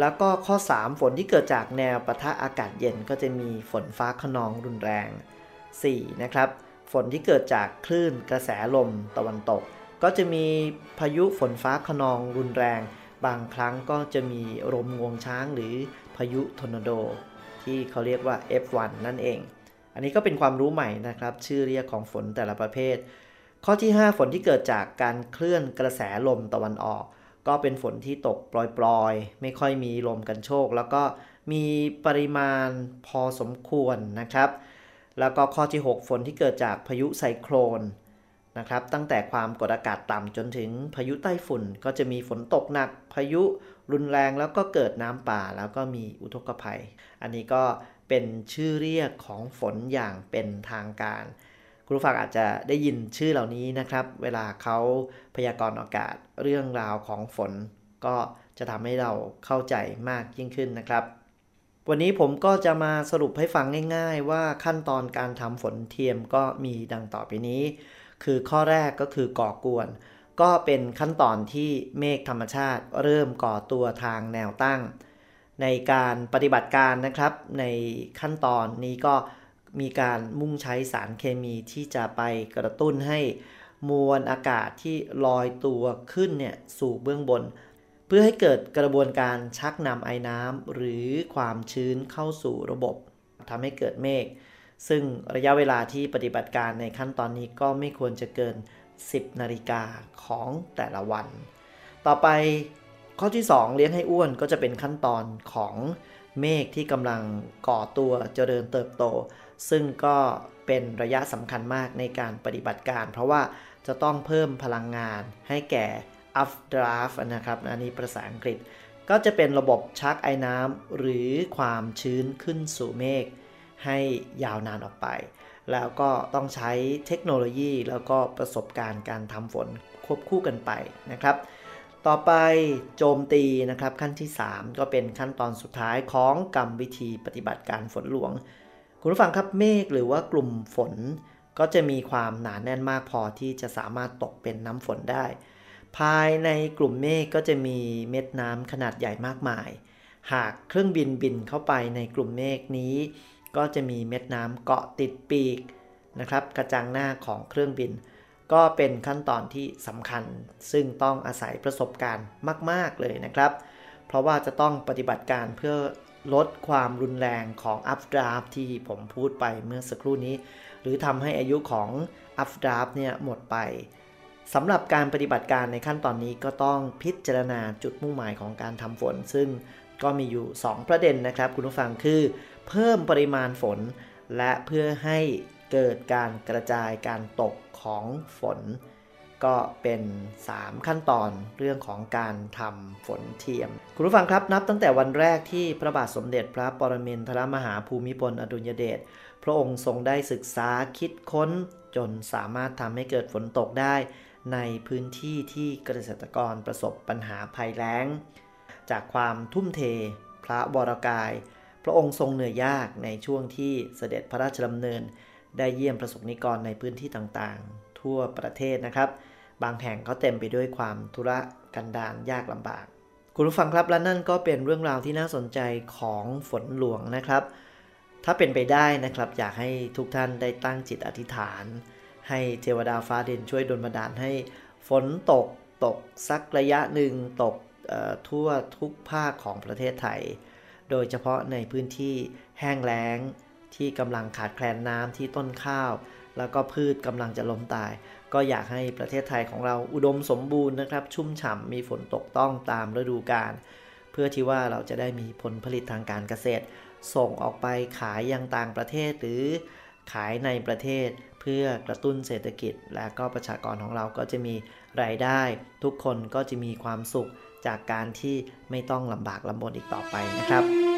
แล้วก็ข้อ 3 ฝนที่เกิดจากแนวประทะอากาศเย็นก็จะมีฝนฟ้าขนองรุนแรง 4. นะครับ ฝนที่เกิดจากคลื่นกระแสลมตะวันตก ก็จะมีพายุฝนฟ้าขนองรุนแรง บางครั้งก็จะมีลมงวงช้างหรือพายุทอร์นาโด ที่เขาเรียกว่า F1 นั่นเอง อันนี้ก็เป็นความรู้ใหม่นะครับ ชื่อเรียกของฝนแต่ละประเภท ข้อที่ 5 ฝนที่เกิดจากการเคลื่อนกระแสลมตะวันออก ก็เป็นฝนที่ตกปลอยๆ ไม่ค่อยมีลมกันโชกแล้วก็มีปริมาณพอสมควรนะครับ แล้วก็ข้อที่ 6 ฝนที่เกิดจากพายุไซโครน นะครับ ตั้งแต่ความกดอากาศต่ำจนถึงพายุใต้ฝุ่น ก็จะมีฝนตกหนัก พายุรุนแรงแล้วก็เกิดน้ำป่าแล้วก็มีอุทกภัย อันนี้ก็เป็นชื่อเรียกของฝนอย่างเป็นทางการคุณผู้ฟังอาจจะได้ยินชื่อเหล่านี้นะครับ เวลาเขาพยากรณ์อากาศเรื่องราวของฝน ก็จะทำให้เราเข้าใจมากยิ่งขึ้นนะครับ วันนี้ผมก็จะมาสรุปให้ฟังง่าย ๆ ว่าขั้นตอนการทำฝนเทียมก็มีดังต่อไปนี้ คือข้อแรกก็คือก่อกวน ก็เป็นขั้นตอนที่เมฆธรรมชาติ เริ่มก่อตัวทางแนวตั้ง ในการปฏิบัติการนะครับ ในขั้นตอนนี้ก็มีการมุ่งใช้สารเคมีที่จะไปกระตุ้นให้มวลอากาศที่ลอยตัวขึ้นเนี่ยสู่เบื้องบน เพื่อให้เกิดกระบวนการชักนำไอ้น้ำหรือความชื้นเข้าสู่ระบบทำให้เกิดเมฆ ซึ่งระยะเวลาที่ปฏิบัติการในขั้นตอนนี้ก็ไม่ควรจะเกิน 10 นาฬิกาของแต่ละวัน ต่อไปข้อที่ 2 เลี้ยงให้อ้วนก็จะเป็นขั้นตอนของเมฆที่กำลังก่อตัวเจริญเติบโต ซึ่งก็เป็นระยะสำคัญมากในการปฏิบัติการ เพราะว่าจะต้องเพิ่มพลังงานให้แก่ updraft นะครับ อันนี้ภาษาอังกฤษ ก็จะเป็นระบบชักไอ้น้ำหรือความชื้นขึ้นสู่เมฆ ให้ยาวนานออกไป แล้วก็ต้องใช้เทคโนโลยีแล้วก็ประสบการณ์การทำฝนควบคู่กันไปนะครับ ต่อไปโจมตีนะครับขั้นที่ 3 ก็เป็นขั้นตอนสุดท้ายของกรรมวิธีปฏิบัติการฝนหลวง คุณผู้ฟังครับเมฆหรือว่ากลุ่มฝน ก็จะมีความหนาแน่นมากพอที่จะสามารถตกเป็นน้ำฝนได้ ภายในกลุ่มเมฆก็จะมีเม็ดน้ำขนาดใหญ่มากมาย หากเครื่องบินบินเข้าไปในกลุ่มเมฆนี้ ก็จะมีเม็ดน้ำเกาะติดปีกนะครับ กระจังหน้าของเครื่องบิน ก็เป็นขั้นตอนที่สำคัญ ซึ่งต้องอาศัยประสบการณ์มาก ๆ เลยนะครับ เพราะว่าจะต้องปฏิบัติการเพื่อลดความรุนแรงของ updraft ที่ผมพูดไปเมื่อสักครู่นี้ หรือทำให้อายุของ updraft เนี่ยหมดไปสำหรับการปฏิบัติการในขั้นตอนนี้ก็ต้องพิจารณาจุดมุ่งหมายของการทำฝน ซึ่งก็มีอยู่ 2 ประเด็นนะครับ คุณผู้ฟังคือ เพิ่มปริมาณฝน และเพื่อให้เกิดการกระจายการตกของฝน ก็เป็น 3 ขั้นตอนเรื่องของการทำฝนเทียม คุณผู้ฟังครับนับตั้งแต่วันแรกที่พระบาทสมเด็จพระปรมินทรมหาภูมิพลอดุลยเดชพระองค์ทรงได้ศึกษาคิดค้น จนสามารถทำให้เกิดฝนตกได้ในพื้นที่ที่เกษตรกรประสบปัญหาภัยแล้ง จากความทุ่มเท พระวรกาย ระองค์ทรงเหนื่อยยากในช่วงที่เสด็จพระราชดำเนิน ได้เยี่ยมประสบนิกรในพื้นที่ต่างๆ ทั่วประเทศนะครับ บางแห่งก็เต็มไปด้วยความทุรกันดารยากลำบาก คุณผู้ฟังครับและนั่นก็เป็นเรื่องราวที่น่าสนใจของฝนหลวงนะครับ ถ้าเป็นไปได้นะครับ อยากให้ทุกท่านได้ตั้งจิตอธิษฐาน ให้เทวดาฟ้าดินช่วยดลบันดาลให้ฝนตกตกสักระยะหนึ่งตกทั่วทุกภาคของประเทศไทย โดยเฉพาะในพื้นที่แห้งแล้ง ที่กำลังขาดแคลนน้ำที่ต้นข้าว แล้วก็พืชกำลังจะล้มตาย ก็อยากให้ประเทศไทยของเราอุดมสมบูรณ์นะครับ ชุ่มฉ่ำมีฝนตกต้องตามฤดูกาลเพื่อที่ว่าเราจะได้มีผลผลิตทางการเกษตร ส่งออกไปขายยังต่างประเทศหรือขายในประเทศเพื่อกระตุ้นเศรษฐกิจ และก็ประชากรของเราก็จะมีรายได้ ทุกคนก็จะมีความสุข จากการที่ไม่ต้องลำบากลำบนอีกต่อไปนะครับ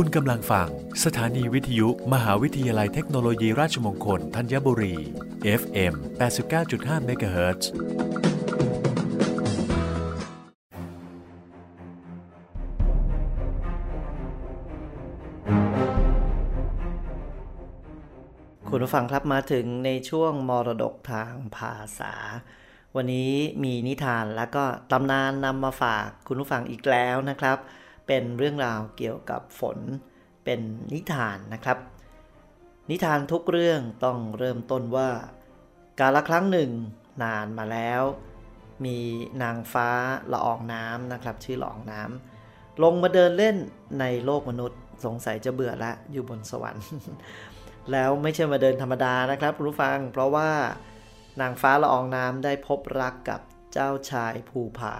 คุณกำลังฟัง สถานีวิทยุ มหาวิทยาลัยเทคโนโลยีราชมงคลธัญบุรี FM 89.5 MHz คุณผู้ฟังครับมาถึงในช่วงมรดกทางภาษา วันนี้มีนิทานและก็ตำนานนำมาฝากคุณผู้ฟังอีกแล้วนะครับ เป็นเรื่องราวเกี่ยวกับฝนเป็นนิทานนะครับ นิทานทุกเรื่องต้องเริ่มต้นว่า กาลครั้งหนึ่งนานมาแล้ว มีนางฟ้าละอองน้ำนะครับ ชื่อละอองน้ำลงมาเดินเล่นในโลกมนุษย์สงสัยจะเบื่อละอยู่บนสวรรค์ แล้วไม่ใช่มาเดินธรรมดานะครับคุณผู้ฟัง เพราะว่านางฟ้าละอองน้ำได้พบรักกับเจ้าชายภูผา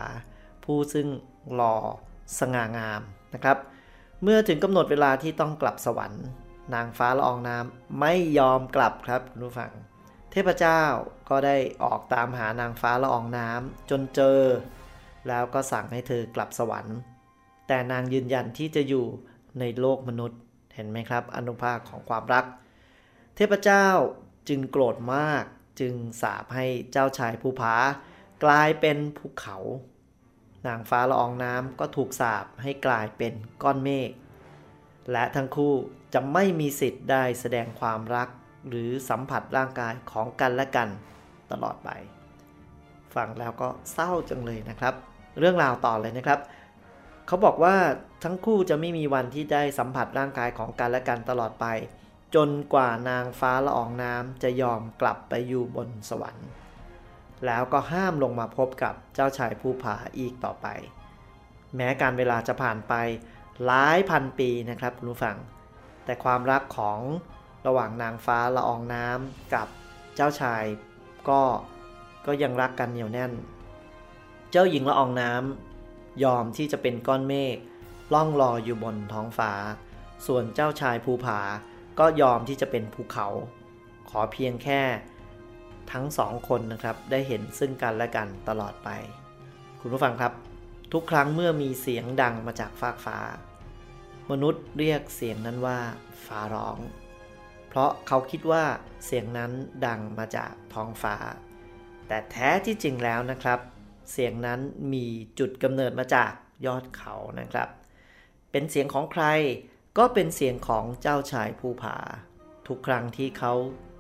ผู้ซึ่งหล่อ สง่างามนะครับ เมื่อถึงกำหนดเวลาที่ต้องกลับสวรรค์ นางฟ้าละอองน้ำไม่ยอมกลับครับคุณผู้ฟัง เทพเจ้าก็ได้ออกตามหานางฟ้าละอองน้ำจนเจอ แล้วก็สั่งให้เธอกลับสวรรค์ แต่นางยืนยันที่จะอยู่ในโลกมนุษย์เห็นไหมครับ อนุภาคของความรัก เทพเจ้าจึงโกรธมากจึงสาปให้เจ้าชายภูผากลายเป็นภูเขา นางฟ้าละอองน้ำก็ถูกสาปให้กลายเป็นก้อนเมฆ และทั้งคู่จะไม่มีสิทธิ์ได้แสดงความรักหรือสัมผัสร่างกายของกันและกันตลอดไป ฟังแล้วก็เศร้าจังเลยนะครับ เรื่องราวต่อเลยนะครับ เขาบอกว่าทั้งคู่จะไม่มีวันที่ได้สัมผัสร่างกายของกันและกันตลอดไป จนกว่านางฟ้าละอองน้ำจะยอมกลับไปอยู่บนสวรรค์ แล้วก็ห้ามลงมาพบกับเจ้าชายภูผาอีกต่อไป แม้การเวลาจะผ่านไปหลายพันปีนะครับคุณผู้ฟัง แต่ความรักของระหว่างนางฟ้าละอองน้ำกับเจ้าชายก็ก็ยังรักกันเหนียวแน่น เจ้าหญิงละอองน้ำยอมที่จะเป็นก้อนเมฆล่องลอยอยู่บนท้องฟ้า ส่วนเจ้าชายภูผาก็ยอมที่จะเป็นภูเขา ขอเพียงแค่ ทั้งสองคนนะครับได้เห็นซึ่งกันและกันตลอดไป คุณผู้ฟังครับ ทุกครั้งเมื่อมีเสียงดังมาจากฟากฟ้า มนุษย์เรียกเสียงนั้นว่าฟ้าร้อง เพราะเขาคิดว่าเสียงนั้นดังมาจากท้องฟ้า แต่แท้ที่จริงแล้วนะครับ เสียงนั้นมีจุดกำเนิดมาจากยอดเขานะครับ เป็นเสียงของใครก็เป็นเสียงของเจ้าชายภูผา ทุกครั้งที่เขา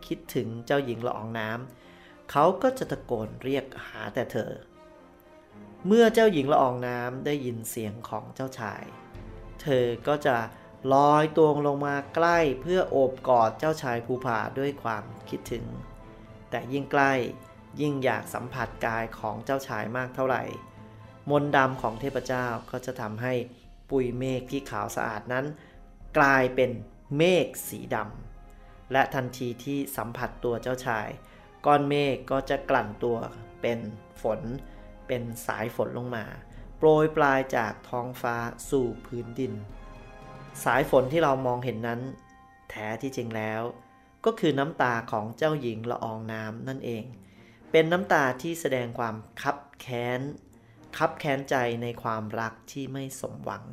คิดถึงเจ้าหญิงละอองน้ำเขาก็จะตะโกนเรียกหาแต่เธอ เมื่อเจ้าหญิงละอองน้ำได้ยินเสียงของเจ้าชาย เธอก็จะลอยตัวลงมาใกล้เพื่อโอบกอดเจ้าชายภูผาด้วยความคิดถึง แต่ยิ่งใกล้ยิ่งอยากสัมผัสกายของเจ้าชายมากเท่าไหร่ มนต์ดำของเทพเจ้าก็จะทำให้ปุยเมฆที่ขาวสะอาดนั้น กลายเป็นเมฆสีดำ และทันทีที่สัมผัสตัวเจ้าชาย ก้อนเมฆก็จะกลั่นตัวเป็นฝน เป็นสายฝนลงมา โปรยปลายจากท้องฟ้าสู่พื้นดิน สายฝนที่เรามองเห็นนั้น แท้ที่จริงแล้ว ก็คือน้ำตาของเจ้าหญิงละอองน้ำนั่นเอง เป็นน้ำตาที่แสดงความคับแค้นคับแค้นใจในความรักที่ไม่สมหวัง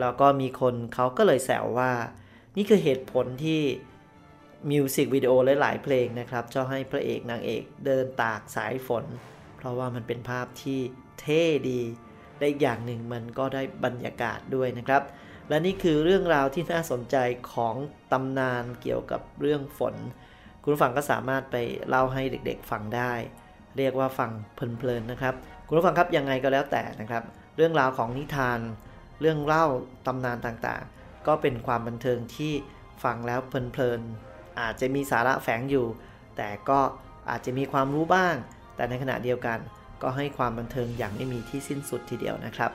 แล้วก็มีคนเขาก็เลยแซวว่า นี่คือเหตุผลที่ มิวสิกวิดีโอหลายๆเพลงนะครับชอบให้พระเอกนางเอกเดินตากสายฝน เพราะว่ามันเป็นภาพที่เท่ดีและอีกอย่างหนึ่งมันก็ได้บรรยากาศด้วยนะครับ และนี่คือเรื่องราวที่น่าสนใจของตำนานเกี่ยวกับเรื่องฝน คุณผู้ฟังก็สามารถไปเล่าให้เด็กๆฟังได้ เรียกว่าฟังเพลินๆนะครับ คุณผู้ฟังครับยังไงก็แล้วแต่นะครับ เรื่องราวของนิทาน เรื่องเล่าตำนานต่างๆ ก็เป็นความบันเทิงที่ฟังแล้วเพลินๆ อาจจะมีสาระแฝงอยู่ แต่ก็อาจจะมีความรู้บ้าง แต่ในขณะเดียวกันก็ให้ความบันเทิงอย่างไม่มีที่สิ้นสุดทีเดียวนะครับ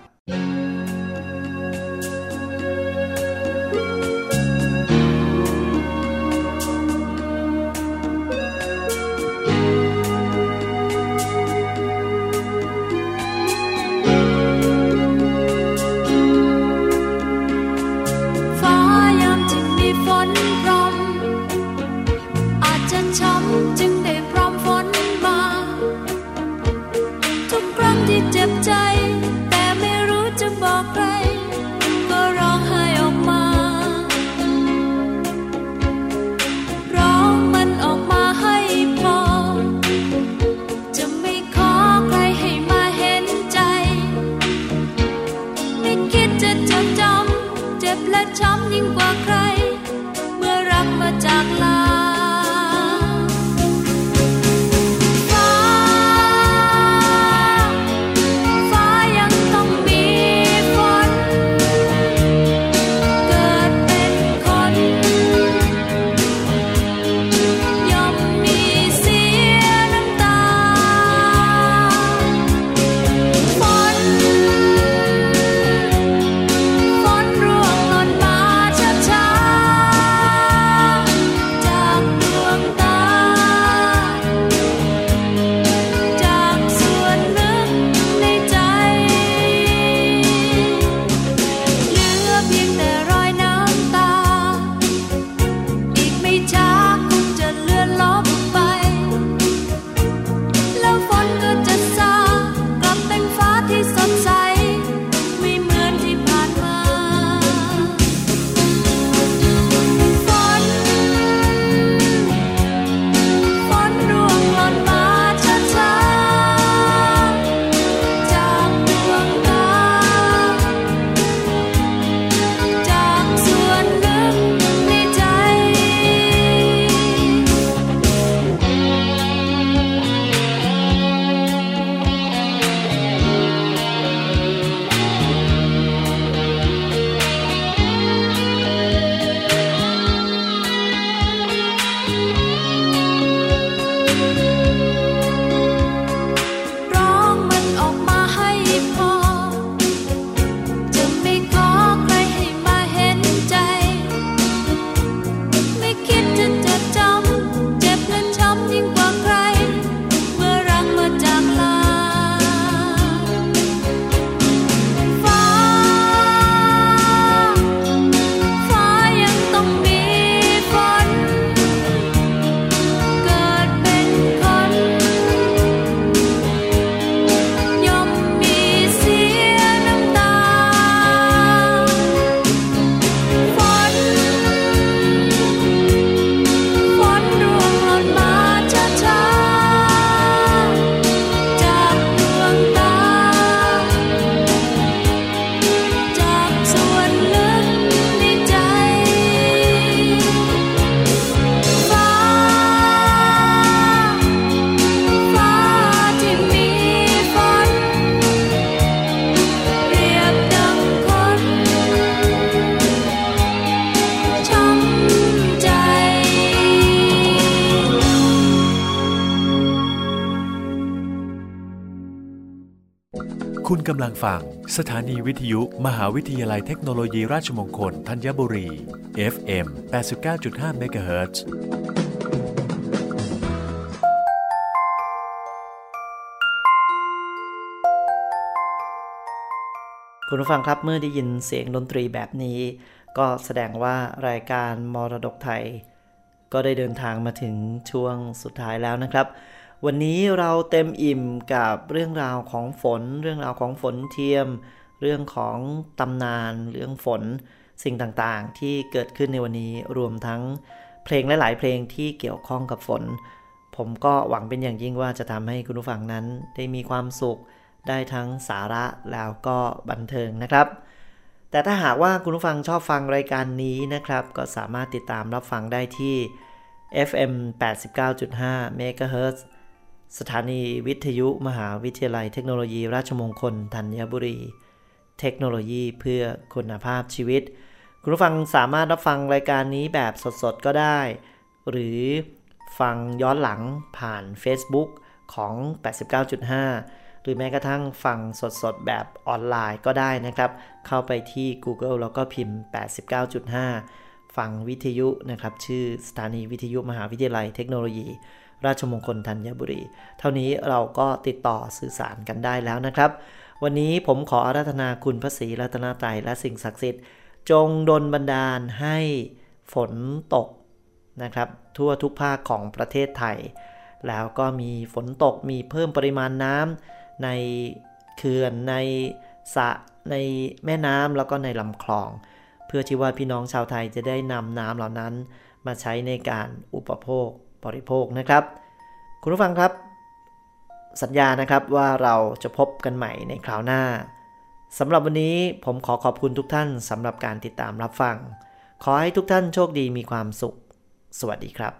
ำลังฟัง สถานีวิทยุมหาวิทยาลัยเทคโนโลยีราชมงคลธัญบุรี FM 89.5 MHz คุณผู้ฟังครับเมื่อได้ยินเสียงดนตรีแบบนี้ ก็แสดงว่ารายการมรดกไทย ก็ได้เดินทางมาถึงช่วงสุดท้ายแล้วนะครับ วันนี้เราเต็มอิ่มกับเรื่องราวของฝน เรื่องราวของฝนเทียม เรื่องของตำนาน เรื่องฝน สิ่งต่างๆ ที่เกิดขึ้นในวันนี้รวมทั้งเพลงหลายๆ เพลงที่เกี่ยวข้องกับฝน ผมก็หวังเป็นอย่างยิ่งว่าจะทำให้คุณผู้ฟังนั้นได้มีความสุข ได้ทั้งสาระแล้วก็บันเทิงนะครับ แต่ถ้าหากว่าคุณผู้ฟังชอบฟังรายการนี้นะครับ ก็สามารถติดตามรับฟังได้ที่ FM 89.5 MHz สถานีวิทยุมหาวิทยาลัยเทคโนโลยี ราชมงคลธัญบุรี เทคโนโลยีเพื่อคุณภาพชีวิต คุณผู้ฟังสามารถรับฟังรายการนี้แบบสดๆ ก็ได้ หรือฟังย้อนหลังผ่าน Facebook ของ 89.5 หรือแม้กระทั่งฟังสดๆ แบบออนไลน์ก็ได้นะครับ เข้าไปที่ Google แล้วก็พิมพ์ 89.5 ฟังวิทยุนะครับ ชื่อสถานีวิทยุมหาวิทยาลัยเทคโนโลยี ราชมงคลธัญบุรี เท่านี้เราก็ติดต่อสื่อสารกันได้แล้วนะครับ วันนี้ผมขออาราธนาคุณพระศรีรัตนตรัยและสิ่งศักดิ์สิทธิ์ จงดลบันดาลให้ฝนตกนะครับ ทั่วทุกภาคของประเทศไทย แล้วก็มีฝนตกมีเพิ่มปริมาณน้ำในเขื่อนในสระในแม่น้ำแล้วก็ในลำคลอง เพื่อที่ว่าพี่น้องชาวไทยจะได้นำน้ำเหล่านั้นมาใช้ในการอุปโภค บริโภคนะครับ คุณผู้ฟังครับ สัญญานะครับว่าเราจะพบกันใหม่ในคราวหน้าสำหรับวันนี้ผมขอขอบคุณทุกท่านสำหรับการติดตามรับฟัง ขอให้ทุกท่านโชคดีมีความสุข สวัสดีครับ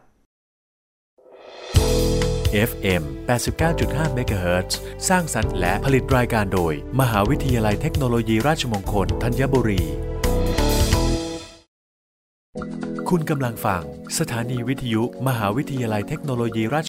FM 89.5 MHz สร้างสรรค์และผลิตรายการโดย มหาวิทยาลัยเทคโนโลยีราชมงคลธัญบุรี คุณกำลังฟัง สถานีวิทยุ มหาวิทยาลัยเทคโนโลยีราช